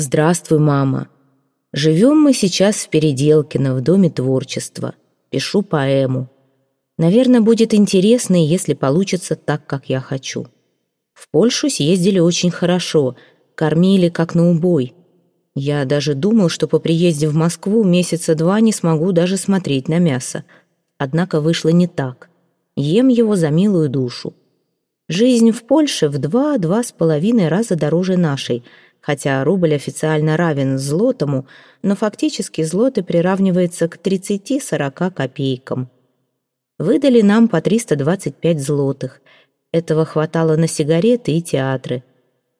Здравствуй, мама. Живем мы сейчас в Переделкино, в Доме творчества. Пишу поэму. Наверное, будет интересно, если получится так, как я хочу. В Польшу съездили очень хорошо, кормили как на убой. Я даже думал, что по приезде в Москву месяца два не смогу даже смотреть на мясо. Однако вышло не так. Ем его за милую душу. Жизнь в Польше в два-два с половиной раза дороже нашей – хотя рубль официально равен злотому, но фактически злоты приравнивается к 30-40 копейкам. Выдали нам по 325 злотых. Этого хватало на сигареты и театры.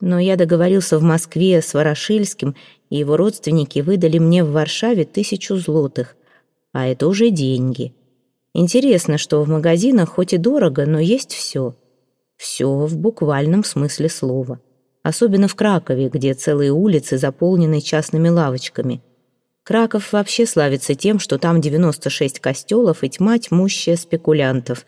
Но я договорился в Москве с Ворошильским, и его родственники выдали мне в Варшаве тысячу злотых. А это уже деньги. Интересно, что в магазинах хоть и дорого, но есть все. Все в буквальном смысле слова особенно в Кракове, где целые улицы заполнены частными лавочками. Краков вообще славится тем, что там 96 костелов и тьма тьмущая спекулянтов.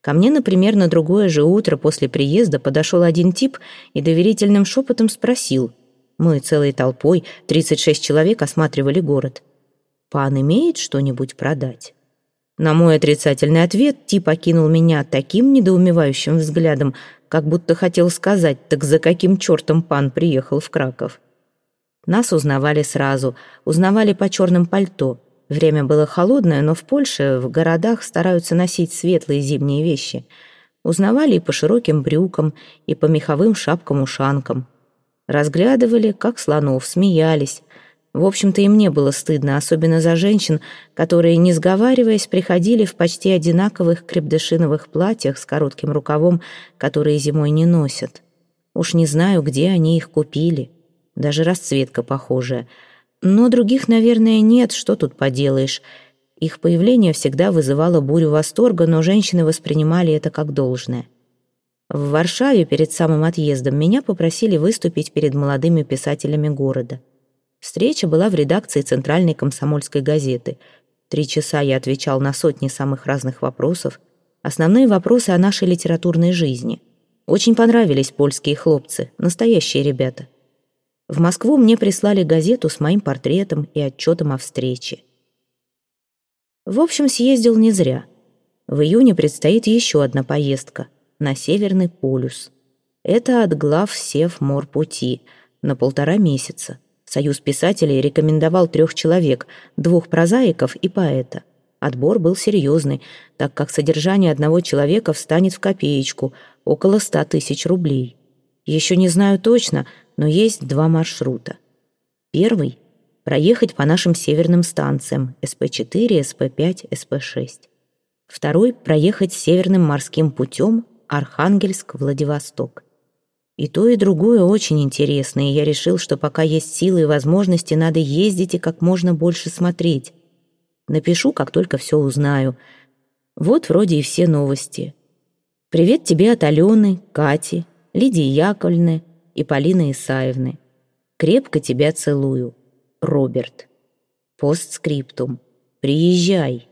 Ко мне, например, на другое же утро после приезда подошел один тип и доверительным шепотом спросил. Мы целой толпой, 36 человек, осматривали город. «Пан имеет что-нибудь продать?» На мой отрицательный ответ тип окинул меня таким недоумевающим взглядом, как будто хотел сказать, так за каким чертом пан приехал в Краков. Нас узнавали сразу, узнавали по черным пальто. Время было холодное, но в Польше, в городах стараются носить светлые зимние вещи. Узнавали и по широким брюкам, и по меховым шапкам-ушанкам. Разглядывали, как слонов, смеялись. В общем-то, и мне было стыдно, особенно за женщин, которые, не сговариваясь, приходили в почти одинаковых крепдышиновых платьях с коротким рукавом, которые зимой не носят. Уж не знаю, где они их купили. Даже расцветка похожая. Но других, наверное, нет, что тут поделаешь. Их появление всегда вызывало бурю восторга, но женщины воспринимали это как должное. В Варшаве перед самым отъездом меня попросили выступить перед молодыми писателями города — Встреча была в редакции Центральной комсомольской газеты. Три часа я отвечал на сотни самых разных вопросов. Основные вопросы о нашей литературной жизни. Очень понравились польские хлопцы, настоящие ребята. В Москву мне прислали газету с моим портретом и отчетом о встрече. В общем, съездил не зря. В июне предстоит еще одна поездка на Северный полюс. Это от Главсевморпути на полтора месяца. Союз писателей рекомендовал трех человек, двух прозаиков и поэта. Отбор был серьезный, так как содержание одного человека встанет в копеечку, около ста тысяч рублей. Еще не знаю точно, но есть два маршрута. Первый — проехать по нашим северным станциям СП-4, СП-5, СП-6. Второй — проехать северным морским путем Архангельск-Владивосток. И то, и другое очень интересно, и я решил, что пока есть силы и возможности, надо ездить и как можно больше смотреть. Напишу, как только все узнаю. Вот вроде и все новости. Привет тебе от Алены, Кати, Лидии Яковлевны и Полины Исаевны. Крепко тебя целую. Роберт. Постскриптум. Приезжай.